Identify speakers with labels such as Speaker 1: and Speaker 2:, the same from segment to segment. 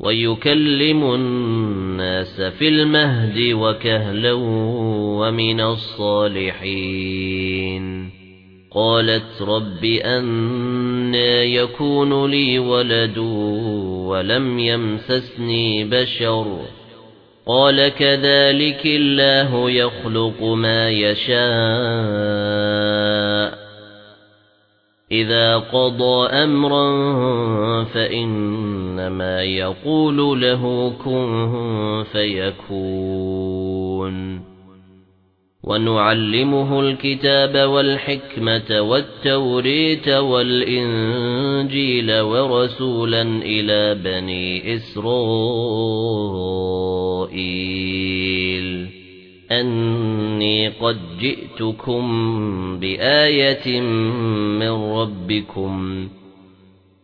Speaker 1: وَيُكَلِّمُ النَّاسَ فِي الْمَهْدِ وَكَهْلًا وَمِنَ الصَّالِحِينَ. قَالَتْ رَبِّ أَنَّى يَكُونُ لِي وَلَدٌ وَلَمْ يَمْسَسْنِي بَشَرٌ. قَالَ كَذَلِكِ اللَّهُ يَخْلُقُ مَا يَشَاءُ. إِذَا قَضَى أَمْرًا فَإِنَّمَا يَقُولُ لَهُ كُن فَيَكُونُ. وَنُعَلِّمُهُ الْكِتَابَ وَالْحِكْمَةَ وَالتَّوْرَاةَ وَالْإِنْجِيلَ وَرَسُولًا إِلَى بَنِي إِسْرَائِيلَ. أَنِّي قَدْ جِئْتُكُمْ بِآيَةٍ مِنْ رَبِّكُمْ.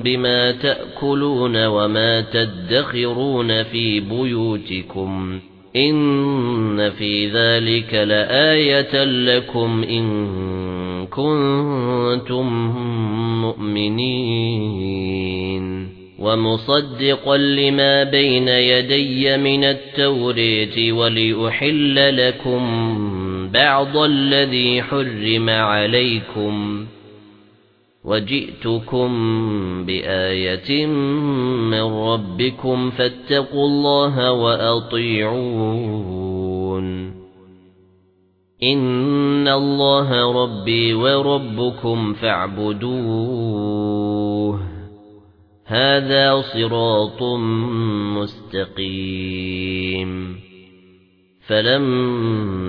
Speaker 1: بِمَا تَأْكُلُونَ وَمَا تَدَّخِرُونَ فِي بُيُوتِكُمْ إِنَّ فِي ذَلِكَ لَآيَةً لَكُمْ إِن كُنتُم مُّؤْمِنِينَ وَمُصَدِّقًا لِّمَا بَيْنَ يَدَيَّ مِنَ التَّوْرَاةِ وَلِأُحِلَّ لَكُم بَعْضَ الَّذِي حُرِّمَ عَلَيْكُمْ وَجِئْتُكُمْ بِآيَةٍ مِنْ رَبِّكُمْ فَاتَّقُوا اللَّهَ وَأَطِيعُونِ. إِنَّ اللَّهَ رَبِّي وَرَبُّكُمْ فَاعْبُدُوهُ. هَذَا صِرَاطٌ مُسْتَقِيمٌ.